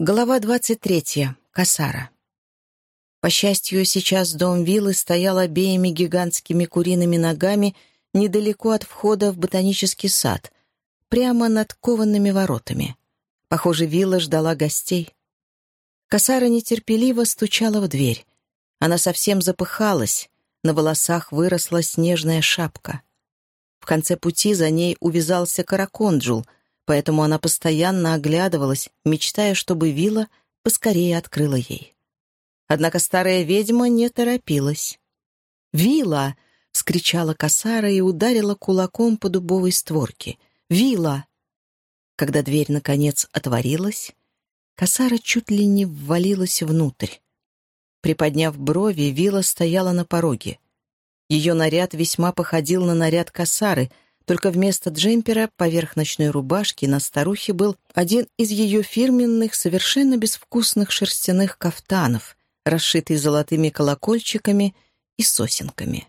Глава двадцать третья. Касара. По счастью, сейчас дом виллы стоял обеими гигантскими куриными ногами недалеко от входа в ботанический сад, прямо над коваными воротами. Похоже, вилла ждала гостей. Касара нетерпеливо стучала в дверь. Она совсем запыхалась, на волосах выросла снежная шапка. В конце пути за ней увязался караконджул — поэтому она постоянно оглядывалась, мечтая, чтобы вилла поскорее открыла ей. Однако старая ведьма не торопилась. «Вилла!» — вскричала косара и ударила кулаком по дубовой створке. «Вилла!» Когда дверь, наконец, отворилась, косара чуть ли не ввалилась внутрь. Приподняв брови, вилла стояла на пороге. Ее наряд весьма походил на наряд косары — только вместо джемпера поверх ночной рубашки на старухе был один из ее фирменных, совершенно безвкусных шерстяных кафтанов, расшитый золотыми колокольчиками и сосенками.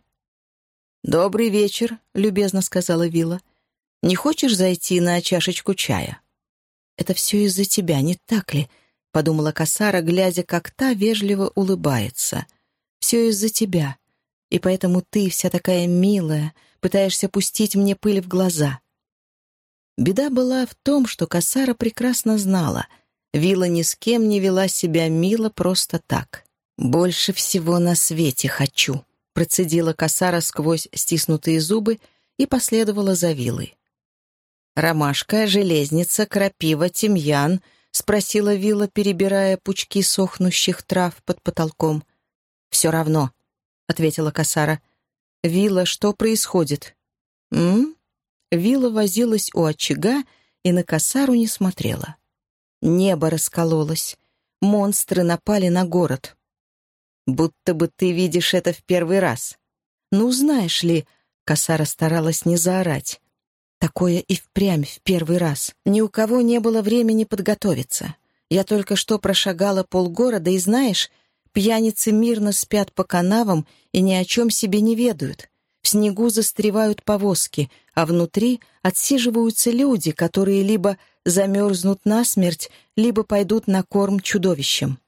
«Добрый вечер», — любезно сказала Вилла. «Не хочешь зайти на чашечку чая?» «Это все из-за тебя, не так ли?» — подумала Касара, глядя, как та вежливо улыбается. «Все из-за тебя. И поэтому ты вся такая милая, пытаешься пустить мне пыль в глаза. Беда была в том, что Касара прекрасно знала, Вилла ни с кем не вела себя мило просто так. «Больше всего на свете хочу», — процедила Касара сквозь стиснутые зубы и последовала за Вилой. «Ромашка, железница, крапива, тимьян», — спросила Вилла, перебирая пучки сохнущих трав под потолком. «Все равно», — ответила Касара. «Вилла, что происходит?» «М?», Вилла возилась у очага и на косару не смотрела. Небо раскололось. Монстры напали на город. «Будто бы ты видишь это в первый раз». «Ну, знаешь ли...» — косара старалась не заорать. «Такое и впрямь в первый раз. Ни у кого не было времени подготовиться. Я только что прошагала полгорода, и знаешь, Пьяницы мирно спят по канавам и ни о чем себе не ведают. В снегу застревают повозки, а внутри отсиживаются люди, которые либо замерзнут насмерть, либо пойдут на корм чудовищам.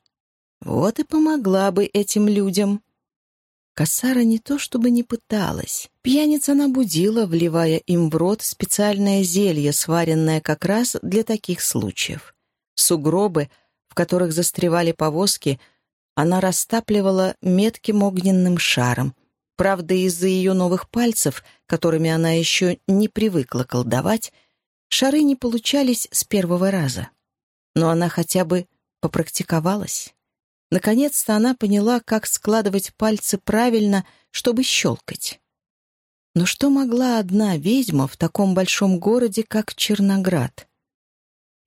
Вот и помогла бы этим людям. Кассара не то чтобы не пыталась. Пьяница набудила, вливая им в рот специальное зелье, сваренное как раз для таких случаев. Сугробы, в которых застревали повозки, она растапливала метким огненным шаром. Правда, из-за ее новых пальцев, которыми она еще не привыкла колдовать, шары не получались с первого раза. Но она хотя бы попрактиковалась. Наконец-то она поняла, как складывать пальцы правильно, чтобы щелкать. Но что могла одна ведьма в таком большом городе, как Черноград?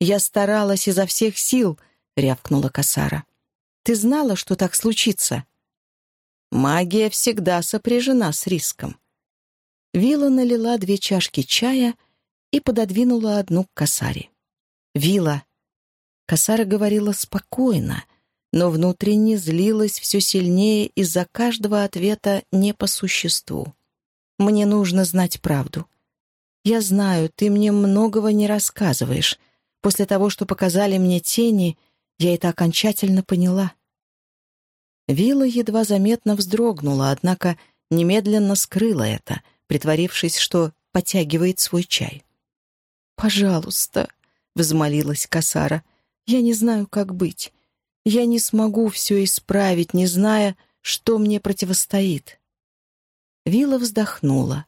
«Я старалась изо всех сил», — рявкнула Касара. Ты знала, что так случится?» Магия всегда сопряжена с риском. Вилла налила две чашки чая и пододвинула одну к косаре. «Вилла!» Косара говорила спокойно, но внутренне злилась все сильнее из-за каждого ответа не по существу. «Мне нужно знать правду. Я знаю, ты мне многого не рассказываешь. После того, что показали мне тени, я это окончательно поняла. Вилла едва заметно вздрогнула, однако немедленно скрыла это, притворившись, что потягивает свой чай. «Пожалуйста», — взмолилась Касара, — «я не знаю, как быть. Я не смогу все исправить, не зная, что мне противостоит». Вилла вздохнула.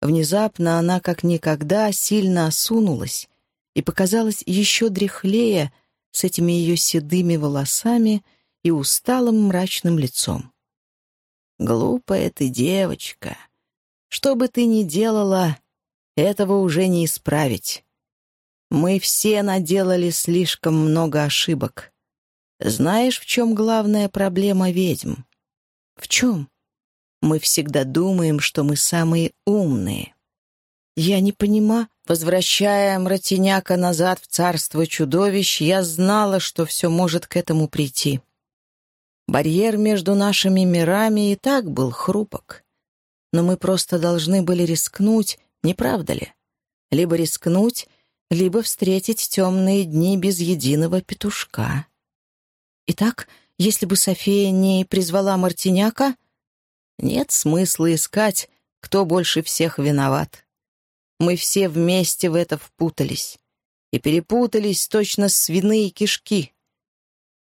Внезапно она как никогда сильно осунулась и показалась еще дряхлее, с этими ее седыми волосами и усталым мрачным лицом. «Глупая ты девочка. Что бы ты ни делала, этого уже не исправить. Мы все наделали слишком много ошибок. Знаешь, в чем главная проблема ведьм? В чем? Мы всегда думаем, что мы самые умные. Я не понимаю, Возвращая Мратиняка назад в царство чудовищ, я знала, что все может к этому прийти. Барьер между нашими мирами и так был хрупок. Но мы просто должны были рискнуть, не правда ли? Либо рискнуть, либо встретить темные дни без единого петушка. Итак, если бы София не призвала Мартиняка, нет смысла искать, кто больше всех виноват. Мы все вместе в это впутались. И перепутались точно свиные кишки.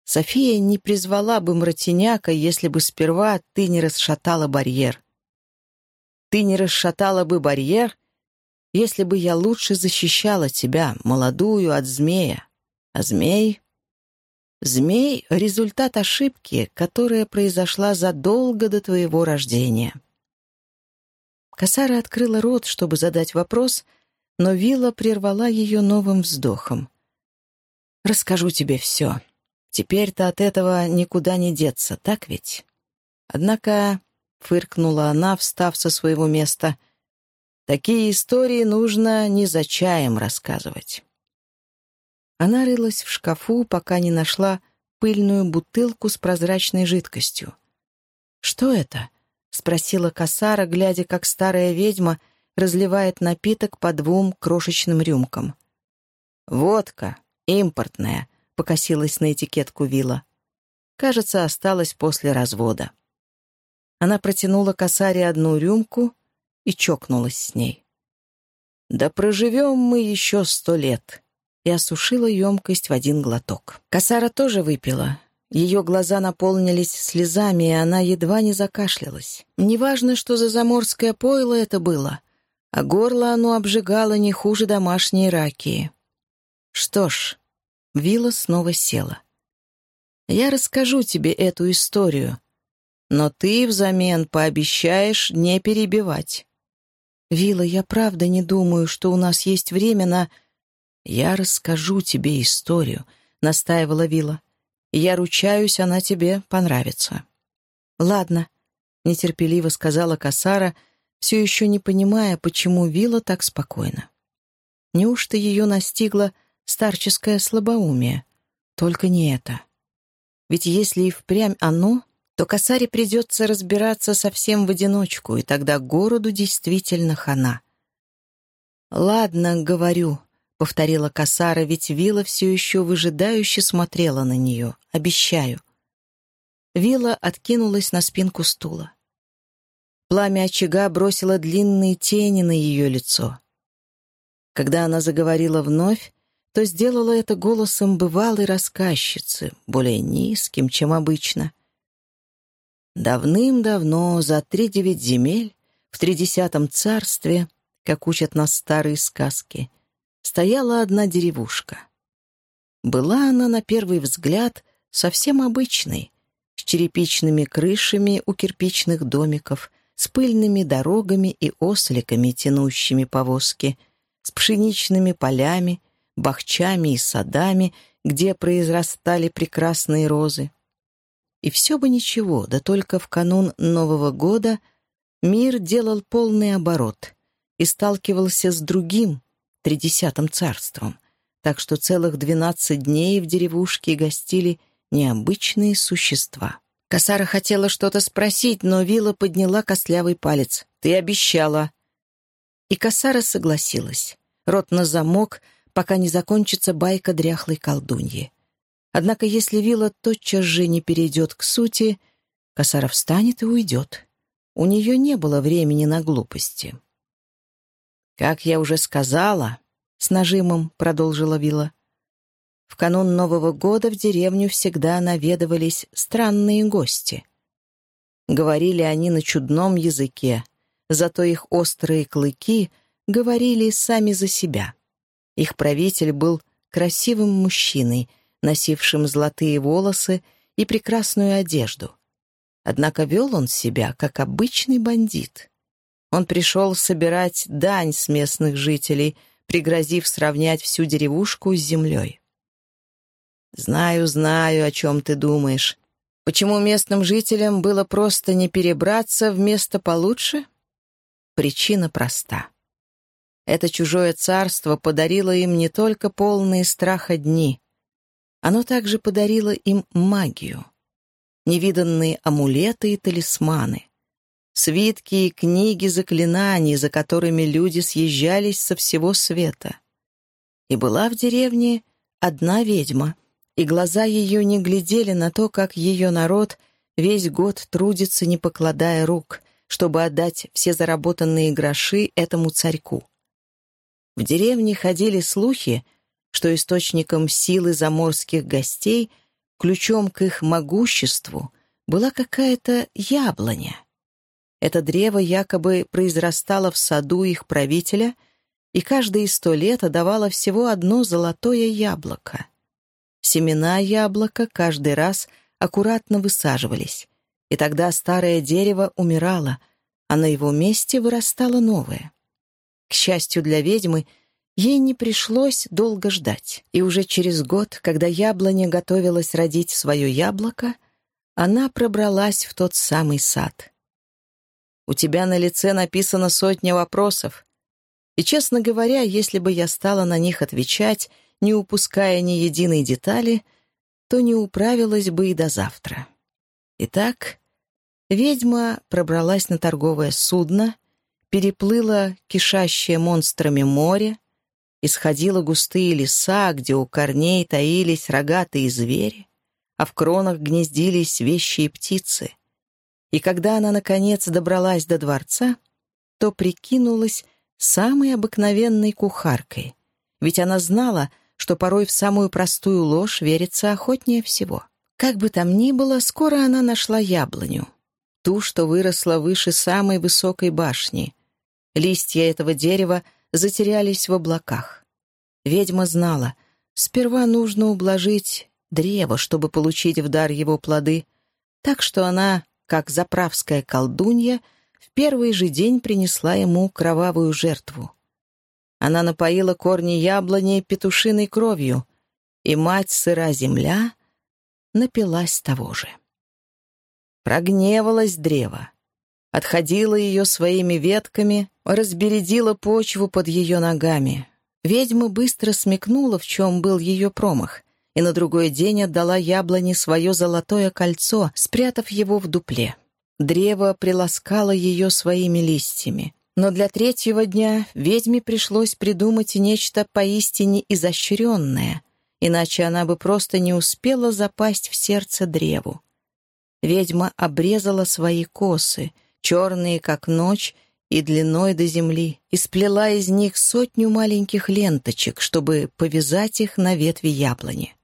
София не призвала бы Мартиняка, если бы сперва ты не расшатала барьер. Ты не расшатала бы барьер, если бы я лучше защищала тебя, молодую, от змея. А змей... Змей — результат ошибки, которая произошла задолго до твоего рождения. Косара открыла рот, чтобы задать вопрос, но Вилла прервала ее новым вздохом. «Расскажу тебе все. Теперь-то от этого никуда не деться, так ведь?» Однако, — фыркнула она, встав со своего места, — такие истории нужно не за чаем рассказывать. Она рылась в шкафу, пока не нашла пыльную бутылку с прозрачной жидкостью. «Что это?» — спросила Касара, глядя, как старая ведьма разливает напиток по двум крошечным рюмкам. «Водка, импортная», — покосилась на этикетку вилла. «Кажется, осталась после развода». Она протянула Касаре одну рюмку и чокнулась с ней. «Да проживем мы еще сто лет», и осушила емкость в один глоток. Касара тоже выпила. Ее глаза наполнились слезами, и она едва не закашлялась. Неважно, что за заморское пойло это было, а горло оно обжигало не хуже домашней ракии. Что ж, Вилла снова села. «Я расскажу тебе эту историю, но ты взамен пообещаешь не перебивать». «Вилла, я правда не думаю, что у нас есть время на...» «Я расскажу тебе историю», — настаивала Вилла. «Я ручаюсь, она тебе понравится». «Ладно», — нетерпеливо сказала Касара, все еще не понимая, почему Вилла так спокойна. Неужто ее настигло старческое слабоумие? Только не это. Ведь если и впрямь оно, то Касаре придется разбираться совсем в одиночку, и тогда городу действительно хана. «Ладно, говорю», — повторила Касара, ведь Вила все еще выжидающе смотрела на нее. «Обещаю». Вила откинулась на спинку стула. Пламя очага бросило длинные тени на ее лицо. Когда она заговорила вновь, то сделала это голосом бывалой рассказчицы, более низким, чем обычно. Давным-давно, за три девять земель, в тридесятом царстве, как учат нас старые сказки — стояла одна деревушка. Была она, на первый взгляд, совсем обычной, с черепичными крышами у кирпичных домиков, с пыльными дорогами и осликами, тянущими повозки, с пшеничными полями, бахчами и садами, где произрастали прекрасные розы. И все бы ничего, да только в канун Нового года мир делал полный оборот и сталкивался с другим, тридесятым царством, так что целых двенадцать дней в деревушке гостили необычные существа. Касара хотела что-то спросить, но Вила подняла костлявый палец. «Ты обещала!» И Касара согласилась. Рот на замок, пока не закончится байка дряхлой колдуньи. Однако если Вила тотчас же не перейдет к сути, Касара встанет и уйдет. У нее не было времени на глупости. «Как я уже сказала», — с нажимом продолжила Вилла, в канун Нового года в деревню всегда наведывались странные гости. Говорили они на чудном языке, зато их острые клыки говорили сами за себя. Их правитель был красивым мужчиной, носившим золотые волосы и прекрасную одежду. Однако вел он себя, как обычный бандит. Он пришел собирать дань с местных жителей, пригрозив сравнять всю деревушку с землей. «Знаю, знаю, о чем ты думаешь. Почему местным жителям было просто не перебраться в место получше? Причина проста. Это чужое царство подарило им не только полные страха дни. Оно также подарило им магию. Невиданные амулеты и талисманы свитки и книги заклинаний, за которыми люди съезжались со всего света. И была в деревне одна ведьма, и глаза ее не глядели на то, как ее народ весь год трудится, не покладая рук, чтобы отдать все заработанные гроши этому царьку. В деревне ходили слухи, что источником силы заморских гостей, ключом к их могуществу, была какая-то яблоня. Это древо якобы произрастало в саду их правителя и каждые сто лет давало всего одно золотое яблоко. Семена яблока каждый раз аккуратно высаживались, и тогда старое дерево умирало, а на его месте вырастало новое. К счастью для ведьмы, ей не пришлось долго ждать, и уже через год, когда яблоня готовилась родить свое яблоко, она пробралась в тот самый сад — у тебя на лице написано сотня вопросов. И, честно говоря, если бы я стала на них отвечать, не упуская ни единой детали, то не управилась бы и до завтра. Итак, ведьма пробралась на торговое судно, переплыла кишащее монстрами море, исходила густые леса, где у корней таились рогатые звери, а в кронах гнездились вещие птицы — и когда она, наконец, добралась до дворца, то прикинулась самой обыкновенной кухаркой, ведь она знала, что порой в самую простую ложь верится охотнее всего. Как бы там ни было, скоро она нашла яблоню, ту, что выросла выше самой высокой башни. Листья этого дерева затерялись в облаках. Ведьма знала, сперва нужно ублажить древо, чтобы получить в дар его плоды, так что она как заправская колдунья в первый же день принесла ему кровавую жертву. Она напоила корни яблони петушиной кровью, и мать сыра земля напилась того же. Прогневалась древо, отходила ее своими ветками, разбередила почву под ее ногами. Ведьма быстро смекнула, в чем был ее промах, и на другой день отдала яблоне свое золотое кольцо, спрятав его в дупле. Древо приласкало ее своими листьями. Но для третьего дня ведьме пришлось придумать нечто поистине изощренное, иначе она бы просто не успела запасть в сердце древу. Ведьма обрезала свои косы, черные, как ночь, и длиной до земли, и сплела из них сотню маленьких ленточек, чтобы повязать их на ветви яблони.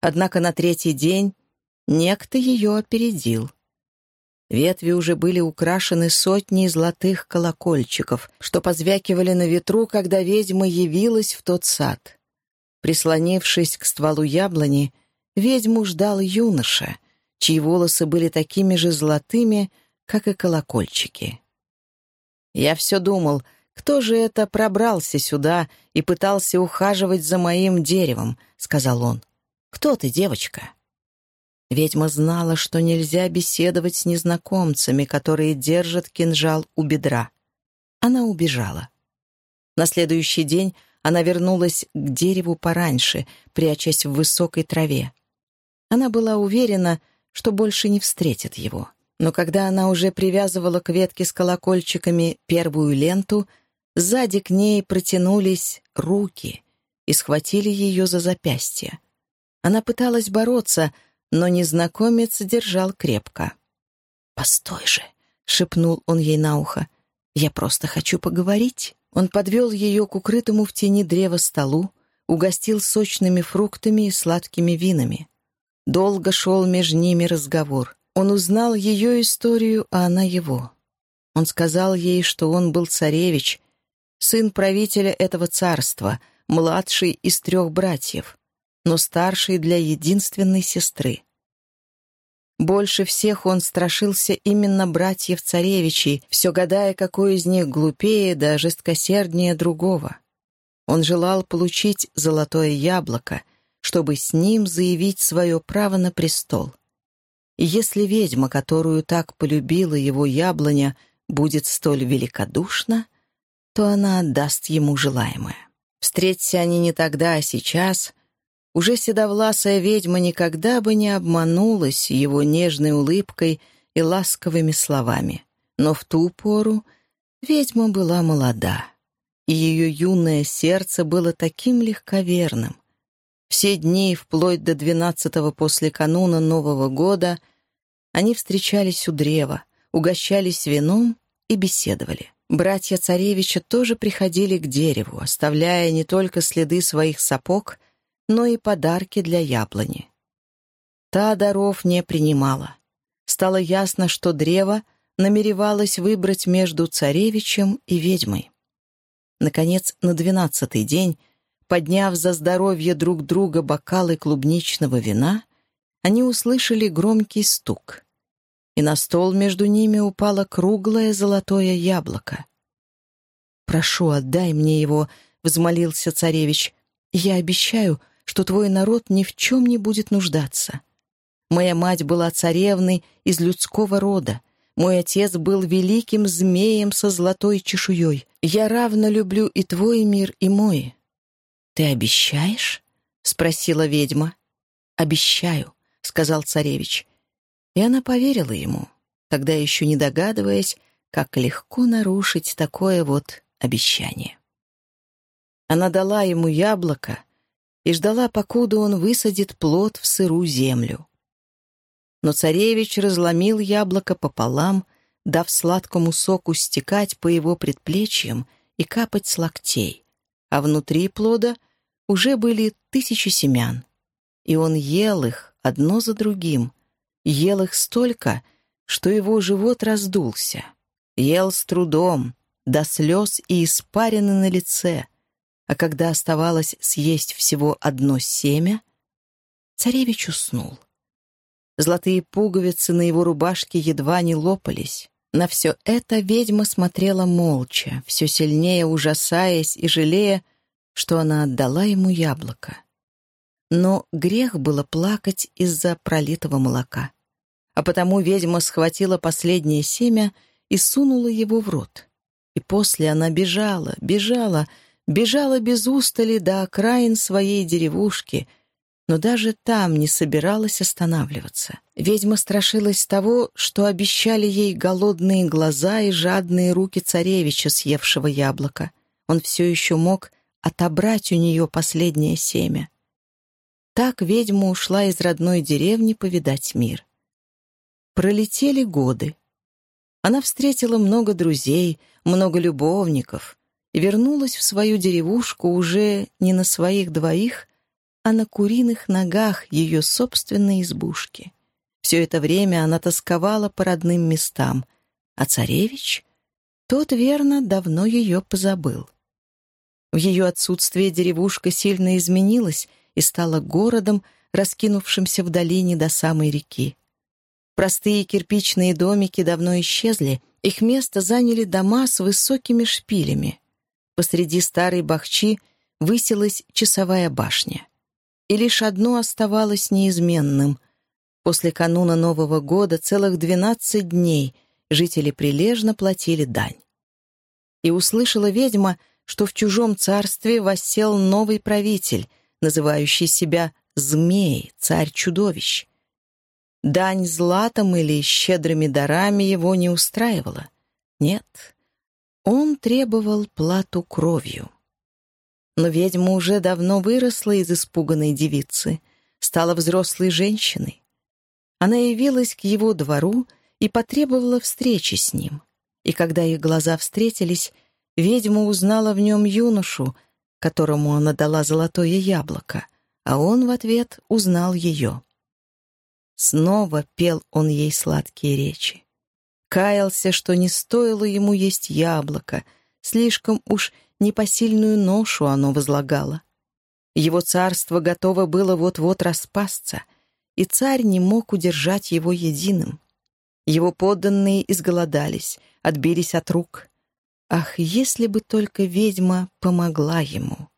Однако на третий день некто ее опередил. Ветви уже были украшены сотней золотых колокольчиков, что позвякивали на ветру, когда ведьма явилась в тот сад. Прислонившись к стволу яблони, ведьму ждал юноша, чьи волосы были такими же золотыми, как и колокольчики. Я все думал, кто же это пробрался сюда и пытался ухаживать за моим деревом, — сказал он. «Кто ты, девочка?» Ведьма знала, что нельзя беседовать с незнакомцами, которые держат кинжал у бедра. Она убежала. На следующий день она вернулась к дереву пораньше, прячась в высокой траве. Она была уверена, что больше не встретит его. Но когда она уже привязывала к ветке с колокольчиками первую ленту, сзади к ней протянулись руки и схватили ее за запястье. Она пыталась бороться, но незнакомец держал крепко. «Постой же!» — шепнул он ей на ухо. «Я просто хочу поговорить». Он подвел ее к укрытому в тени древа столу, угостил сочными фруктами и сладкими винами. Долго шел между ними разговор. Он узнал ее историю, а она его. Он сказал ей, что он был царевич, сын правителя этого царства, младший из трех братьев но старший для единственной сестры. Больше всех он страшился именно братьев-царевичей, все гадая, какой из них глупее да жесткосерднее другого. Он желал получить золотое яблоко, чтобы с ним заявить свое право на престол. И если ведьма, которую так полюбила его яблоня, будет столь великодушна, то она отдаст ему желаемое. Встреться они не тогда, а сейчас, уже седовласая ведьма никогда бы не обманулась его нежной улыбкой и ласковыми словами. Но в ту пору ведьма была молода. и ее юное сердце было таким легковерным. Все дни, вплоть до двенадцатого после кануна Нового года, они встречались у древа, угощались вином и беседовали. Братья царевича тоже приходили к дереву, оставляя не только следы своих сапог, но и подарки для яблони. Та даров не принимала. Стало ясно, что древо намеревалось выбрать между царевичем и ведьмой. Наконец, на двенадцатый день, подняв за здоровье друг друга бокалы клубничного вина, они услышали громкий стук и на стол между ними упало круглое золотое яблоко. «Прошу, отдай мне его», — взмолился царевич. «Я обещаю, что твой народ ни в чем не будет нуждаться. Моя мать была царевной из людского рода. Мой отец был великим змеем со золотой чешуей. Я равно люблю и твой мир, и мой». «Ты обещаешь?» — спросила ведьма. «Обещаю», — сказал царевич. И она поверила ему, тогда еще не догадываясь, как легко нарушить такое вот обещание. Она дала ему яблоко и ждала, покуда он высадит плод в сырую землю. Но царевич разломил яблоко пополам, дав сладкому соку стекать по его предплечьям и капать с локтей, а внутри плода уже были тысячи семян. И он ел их одно за другим, ел их столько, что его живот раздулся. Ел с трудом, до слез и испарины на лице, а когда оставалось съесть всего одно семя, царевич уснул. Золотые пуговицы на его рубашке едва не лопались. На все это ведьма смотрела молча, все сильнее ужасаясь и жалея, что она отдала ему яблоко. Но грех было плакать из-за пролитого молока а потому ведьма схватила последнее семя и сунула его в рот. И после она бежала, бежала, бежала без устали до окраин своей деревушки, но даже там не собиралась останавливаться. Ведьма страшилась того, что обещали ей голодные глаза и жадные руки царевича, съевшего яблоко. Он все еще мог отобрать у нее последнее семя. Так ведьма ушла из родной деревни повидать мир. Пролетели годы. Она встретила много друзей, много любовников вернулась в свою деревушку уже не на своих двоих, а на куриных ногах ее собственной избушки. Все это время она тосковала по родным местам, а царевич, тот, верно, давно ее позабыл. В ее отсутствие деревушка сильно изменилась и стала городом, раскинувшимся в долине до самой реки. Простые кирпичные домики давно исчезли, их место заняли дома с высокими шпилями. Посреди старой бахчи высилась часовая башня. И лишь одно оставалось неизменным. После кануна Нового года целых двенадцать дней жители прилежно платили дань. И услышала ведьма, что в чужом царстве воссел новый правитель, называющий себя Змей, царь-чудовищ. Дань златом или щедрыми дарами его не устраивала. Нет, он требовал плату кровью. Но ведьма уже давно выросла из испуганной девицы, стала взрослой женщиной. Она явилась к его двору и потребовала встречи с ним. И когда их глаза встретились, ведьма узнала в нем юношу, которому она дала золотое яблоко, а он в ответ узнал ее. Снова пел он ей сладкие речи. Каялся, что не стоило ему есть яблоко, слишком уж непосильную ношу оно возлагало. Его царство готово было вот-вот распасться, и царь не мог удержать его единым. Его подданные изголодались, отбились от рук. Ах, если бы только ведьма помогла ему!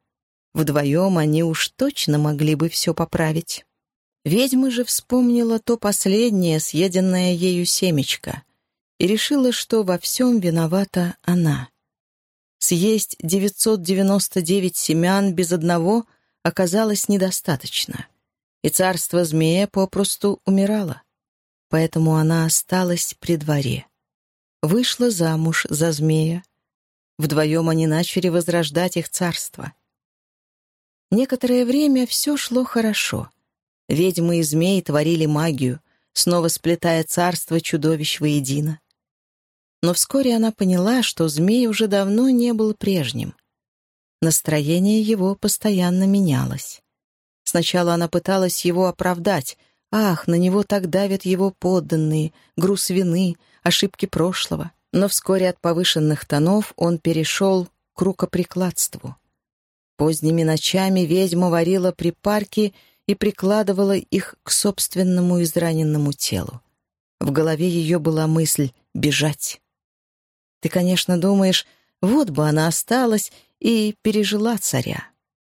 Вдвоем они уж точно могли бы все поправить. Ведьма же вспомнила то последнее, съеденное ею семечко, и решила, что во всем виновата она. Съесть 999 семян без одного оказалось недостаточно, и царство змея попросту умирало. Поэтому она осталась при дворе. Вышла замуж за змея, Вдвоем они начали возрождать их царство. Некоторое время все шло хорошо. Ведьмы и змеи творили магию, снова сплетая царство чудовищ воедино. Но вскоре она поняла, что змей уже давно не был прежним. Настроение его постоянно менялось. Сначала она пыталась его оправдать. Ах, на него так давят его подданные, груз вины, ошибки прошлого но вскоре от повышенных тонов он перешел к рукоприкладству. Поздними ночами ведьма варила припарки и прикладывала их к собственному израненному телу. В голове ее была мысль «бежать». Ты, конечно, думаешь, вот бы она осталась и пережила царя.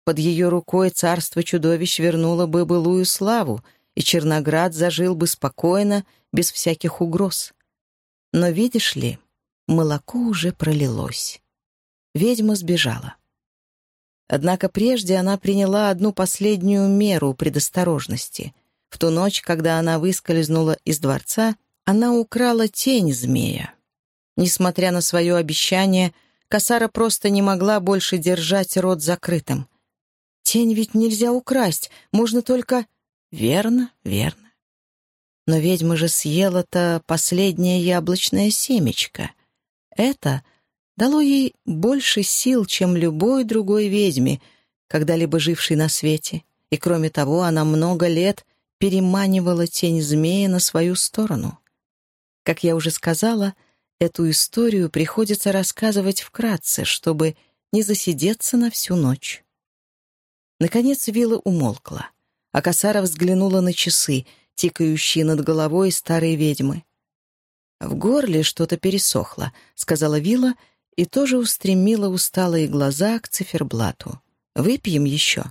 Под ее рукой царство чудовищ вернуло бы былую славу, и Черноград зажил бы спокойно, без всяких угроз. Но видишь ли, молоко уже пролилось. Ведьма сбежала. Однако прежде она приняла одну последнюю меру предосторожности. В ту ночь, когда она выскользнула из дворца, она украла тень змея. Несмотря на свое обещание, Касара просто не могла больше держать рот закрытым. «Тень ведь нельзя украсть, можно только...» «Верно, верно». Но ведьма же съела-то последнее яблочное семечко. Это дало ей больше сил, чем любой другой ведьме, когда-либо жившей на свете, и, кроме того, она много лет переманивала тень змея на свою сторону. Как я уже сказала, эту историю приходится рассказывать вкратце, чтобы не засидеться на всю ночь. Наконец вилла умолкла, а Косара взглянула на часы, тикающие над головой старой ведьмы. «В горле что-то пересохло», — сказала Вилла и тоже устремила усталые глаза к циферблату. «Выпьем еще?»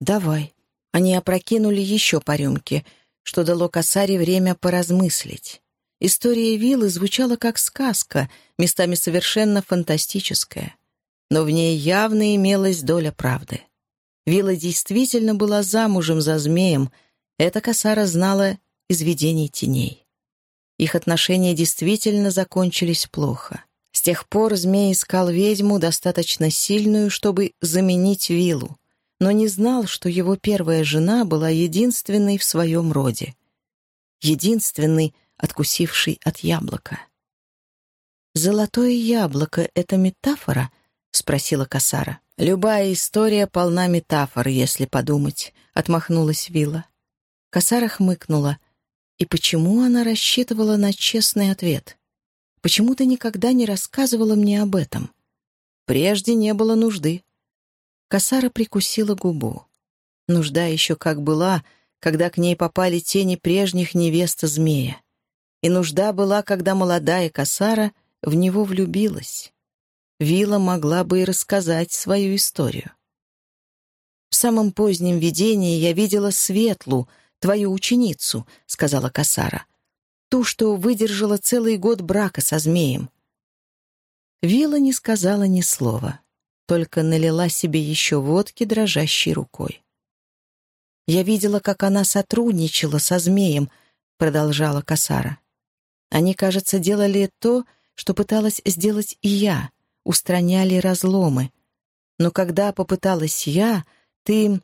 «Давай». Они опрокинули еще по рюмке, что дало косаре время поразмыслить. История виллы звучала как сказка, местами совершенно фантастическая. Но в ней явно имелась доля правды. Вилла действительно была замужем за змеем, это косара знала из видений теней. Их отношения действительно закончились плохо. С тех пор змей искал ведьму достаточно сильную, чтобы заменить виллу, но не знал, что его первая жена была единственной в своем роде. Единственной, откусившей от яблока. «Золотое яблоко — это метафора?» — спросила Касара. «Любая история полна метафор, если подумать», — отмахнулась Вилла. Касара хмыкнула. И почему она рассчитывала на честный ответ? Почему ты никогда не рассказывала мне об этом? Прежде не было нужды. Косара прикусила губу. Нужда еще как была, когда к ней попали тени прежних невест змея. И нужда была, когда молодая Косара в него влюбилась. Вила могла бы и рассказать свою историю. В самом позднем видении я видела Светлу — твою ученицу», — сказала Касара. «Ту, что выдержала целый год брака со змеем». Вилла не сказала ни слова, только налила себе еще водки дрожащей рукой. «Я видела, как она сотрудничала со змеем», — продолжала Касара. «Они, кажется, делали то, что пыталась сделать и я, устраняли разломы. Но когда попыталась я, ты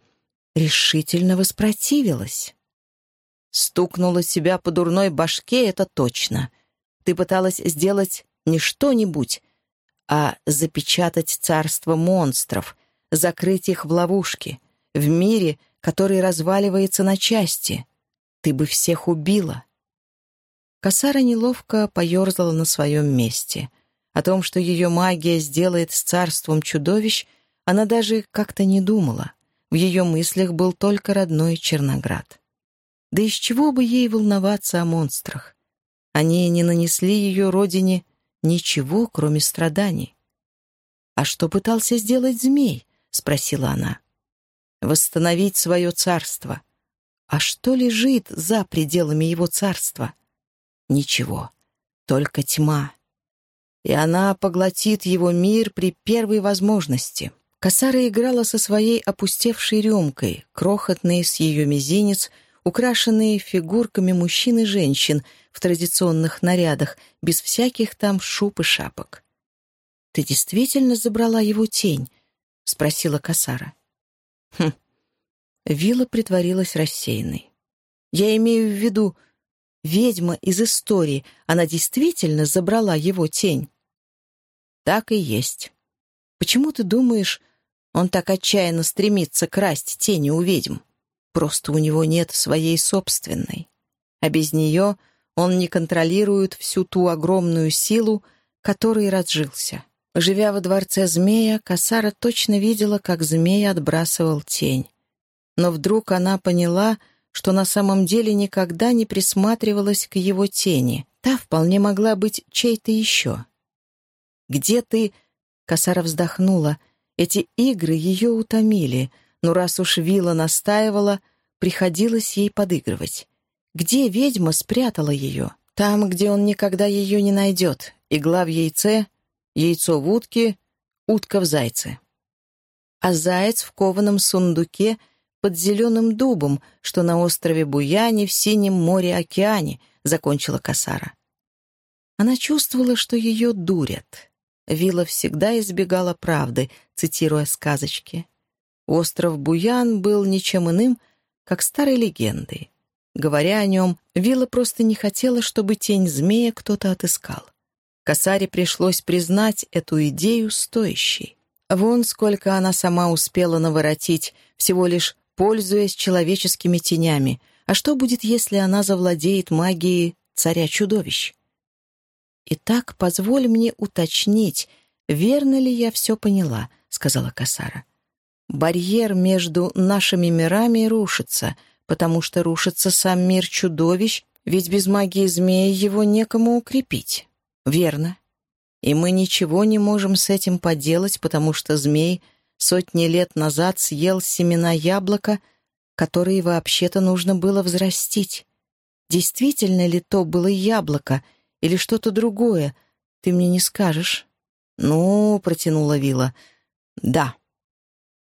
решительно воспротивилась». Стукнула себя по дурной башке, это точно. Ты пыталась сделать не что-нибудь, а запечатать царство монстров, закрыть их в ловушке, в мире, который разваливается на части. Ты бы всех убила. Косара неловко поерзала на своем месте. О том, что ее магия сделает с царством чудовищ, она даже как-то не думала. В ее мыслях был только родной Черноград. Да из чего бы ей волноваться о монстрах? Они не нанесли ее родине ничего, кроме страданий. «А что пытался сделать змей?» — спросила она. «Восстановить свое царство. А что лежит за пределами его царства?» «Ничего, только тьма. И она поглотит его мир при первой возможности». Косара играла со своей опустевшей рюмкой, крохотный с ее мизинец — украшенные фигурками мужчин и женщин в традиционных нарядах, без всяких там шуб и шапок. «Ты действительно забрала его тень?» — спросила Касара. «Хм». Вилла притворилась рассеянной. «Я имею в виду, ведьма из истории, она действительно забрала его тень?» «Так и есть. Почему ты думаешь, он так отчаянно стремится красть тени у ведьм? Просто у него нет своей собственной. А без нее он не контролирует всю ту огромную силу, которой разжился. Живя во дворце змея, Касара точно видела, как змей отбрасывал тень. Но вдруг она поняла, что на самом деле никогда не присматривалась к его тени. Та вполне могла быть чьей-то еще. «Где ты?» — Касара вздохнула. Эти игры ее утомили, но раз уж Вилла настаивала, приходилось ей подыгрывать. Где ведьма спрятала ее? Там, где он никогда ее не найдет. Игла в яйце, яйцо в утке, утка в зайце. А заяц в кованом сундуке под зеленым дубом, что на острове Буяне в синем море-океане, закончила Касара. Она чувствовала, что ее дурят. Вилла всегда избегала правды, цитируя сказочки. Остров Буян был ничем иным, как старой легендой. Говоря о нем, Вилла просто не хотела, чтобы тень змея кто-то отыскал. Косаре пришлось признать эту идею стоящей. Вон сколько она сама успела наворотить, всего лишь пользуясь человеческими тенями. А что будет, если она завладеет магией царя-чудовищ? «Итак, позволь мне уточнить, верно ли я все поняла», — сказала Касара. «Барьер между нашими мирами рушится, потому что рушится сам мир чудовищ, ведь без магии змея его некому укрепить». Верно. И мы ничего не можем с этим поделать, потому что змей сотни лет назад съел семена яблока, которые вообще-то нужно было взрастить. Действительно ли то было яблоко или что-то другое, ты мне не скажешь. «Ну», — протянула Вила, — «да».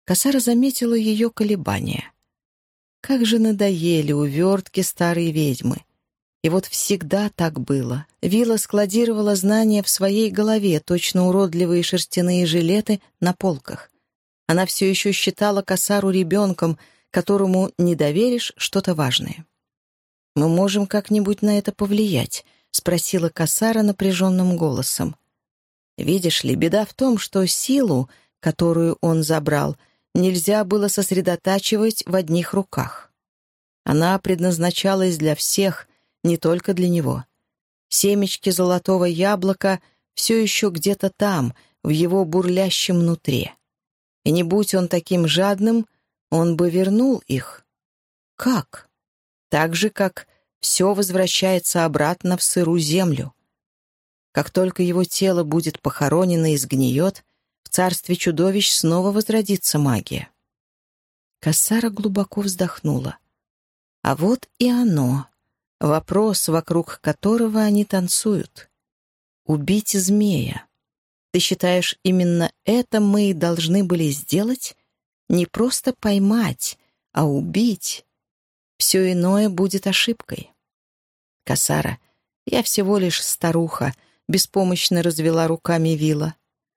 Косара заметила ее колебания. Как же надоели увертки старой ведьмы. И вот всегда так было. Вилла складировала знания в своей голове, точно уродливые шерстяные жилеты на полках. Она все еще считала косару ребенком, которому не доверишь что-то важное. «Мы можем как-нибудь на это повлиять», — спросила косара напряженным голосом. «Видишь ли, беда в том, что силу, которую он забрал, нельзя было сосредотачивать в одних руках. Она предназначалась для всех — не только для него. Семечки золотого яблока все еще где-то там, в его бурлящем внутри. И не будь он таким жадным, он бы вернул их. Как? Так же, как все возвращается обратно в сырую землю. Как только его тело будет похоронено и сгниет, в царстве чудовищ снова возродится магия. Кассара глубоко вздохнула. А вот и оно. Вопрос, вокруг которого они танцуют. Убить змея. Ты считаешь, именно это мы должны были сделать? Не просто поймать, а убить. Все иное будет ошибкой. Касара, я всего лишь старуха, беспомощно развела руками Вилла.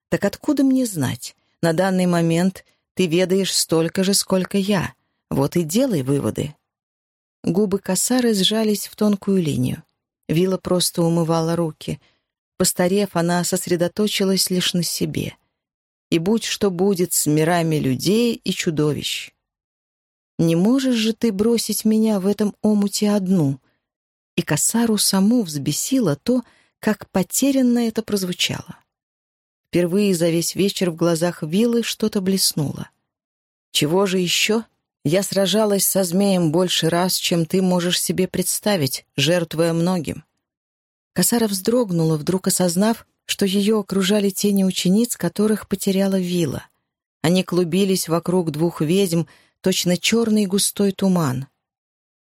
Так откуда мне знать? На данный момент ты ведаешь столько же, сколько я. Вот и делай выводы. Губы Касары сжались в тонкую линию. Вилла просто умывала руки. Постарев, она сосредоточилась лишь на себе. И будь что будет с мирами людей и чудовищ. «Не можешь же ты бросить меня в этом омуте одну?» И Касару саму взбесило то, как потерянно это прозвучало. Впервые за весь вечер в глазах Виллы что-то блеснуло. «Чего же еще?» Я сражалась со змеем больше раз, чем ты можешь себе представить, жертвуя многим». Косара вздрогнула, вдруг осознав, что ее окружали тени учениц, которых потеряла вилла. Они клубились вокруг двух ведьм, точно черный густой туман.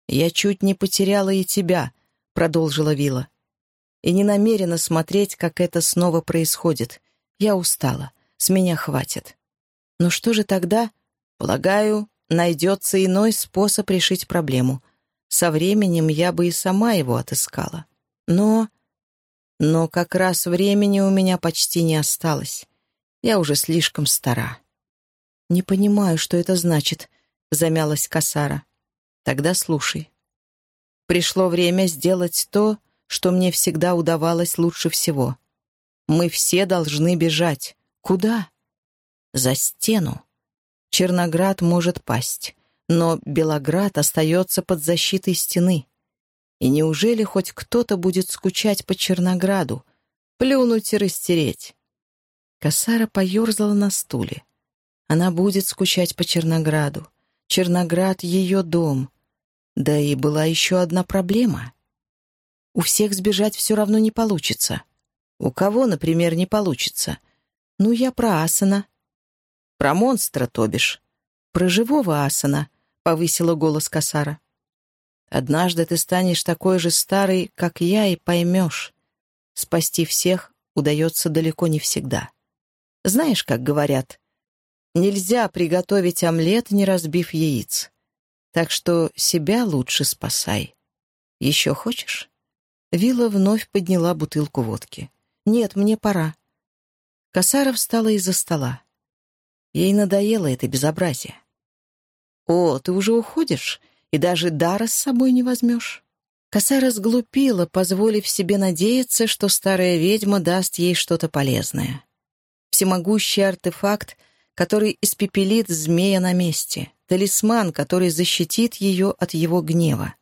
«Я чуть не потеряла и тебя», — продолжила вилла. «И не намерена смотреть, как это снова происходит. Я устала. С меня хватит». «Ну что же тогда?» «Полагаю, найдется иной способ решить проблему. Со временем я бы и сама его отыскала. Но Но как раз времени у меня почти не осталось. Я уже слишком стара. «Не понимаю, что это значит», — замялась Касара. «Тогда слушай. Пришло время сделать то, что мне всегда удавалось лучше всего. Мы все должны бежать. Куда? За стену. Черноград может пасть, но Белоград остается под защитой стены. И неужели хоть кто-то будет скучать по Чернограду, плюнуть и растереть? Косара поерзала на стуле. Она будет скучать по Чернограду. Черноград — ее дом. Да и была еще одна проблема. У всех сбежать все равно не получится. У кого, например, не получится? Ну, я про Асана. Про монстра, то бишь. Про живого Асана, — повысила голос Касара. Однажды ты станешь такой же старый, как я, и поймешь. Спасти всех удается далеко не всегда. Знаешь, как говорят, нельзя приготовить омлет, не разбив яиц. Так что себя лучше спасай. Еще хочешь?» Вилла вновь подняла бутылку водки. «Нет, мне пора». Косара встала из-за стола. Ей надоело это безобразие. «О, ты уже уходишь, и даже дара с собой не возьмешь?» Косара сглупила, позволив себе надеяться, что старая ведьма даст ей что-то полезное всемогущий артефакт, который испепелит змея на месте, талисман, который защитит ее от его гнева.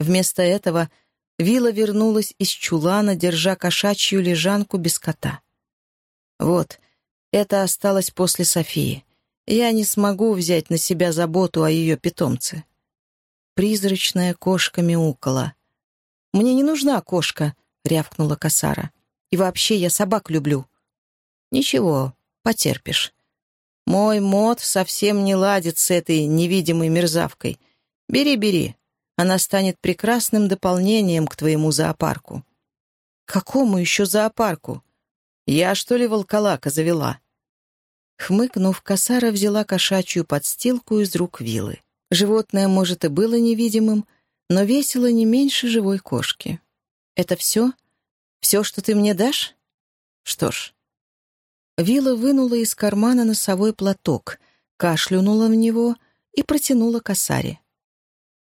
Вместо этого Вила вернулась из чулана, держа кошачью лежанку без кота. Вот, это осталось после Софии. Я не смогу взять на себя заботу о ее питомце. Призрачная кошка мяукала. «Мне не нужна кошка», — рявкнула Касара. «И вообще я собак люблю. Ничего, потерпишь. Мой мод совсем не ладит с этой невидимой мерзавкой. Бери, бери. Она станет прекрасным дополнением к твоему зоопарку. Какому еще зоопарку? Я, что ли, волколака завела? Хмыкнув, косара взяла кошачью подстилку из рук вилы. Животное, может, и было невидимым, но весило не меньше живой кошки. «Это все? Все, что ты мне дашь?» «Что ж, Вилла вынула из кармана носовой платок, кашлянула в него и протянула косаре.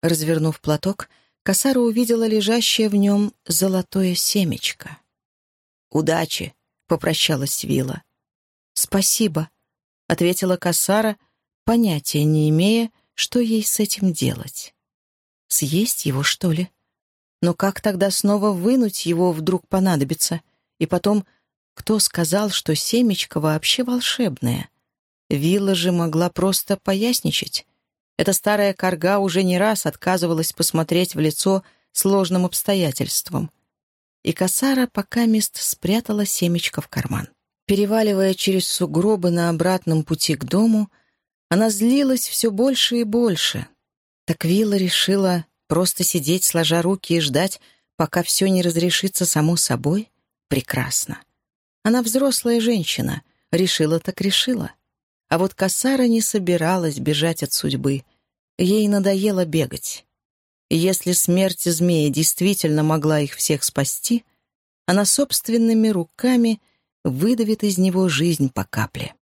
Развернув платок, косара увидела лежащее в нем золотое семечко. «Удачи!» — попрощалась Вилла. «Спасибо», — ответила косара, понятия не имея, что ей с этим делать. Съесть его, что ли? Но как тогда снова вынуть его вдруг понадобится? И потом кто сказал, что семечко вообще волшебное? Вилла же могла просто поясничать. Эта старая корга уже не раз отказывалась посмотреть в лицо сложным обстоятельствам. И косара пока мест спрятала семечко в карман. Переваливая через сугробы на обратном пути к дому, она злилась все больше и больше. Так Вилла решила просто сидеть, сложа руки и ждать, пока все не разрешится само собой? Прекрасно. Она взрослая женщина, решила так решила. А вот Касара не собиралась бежать от судьбы. Ей надоело бегать. Если смерть змея действительно могла их всех спасти, она собственными руками выдавит из него жизнь по капле.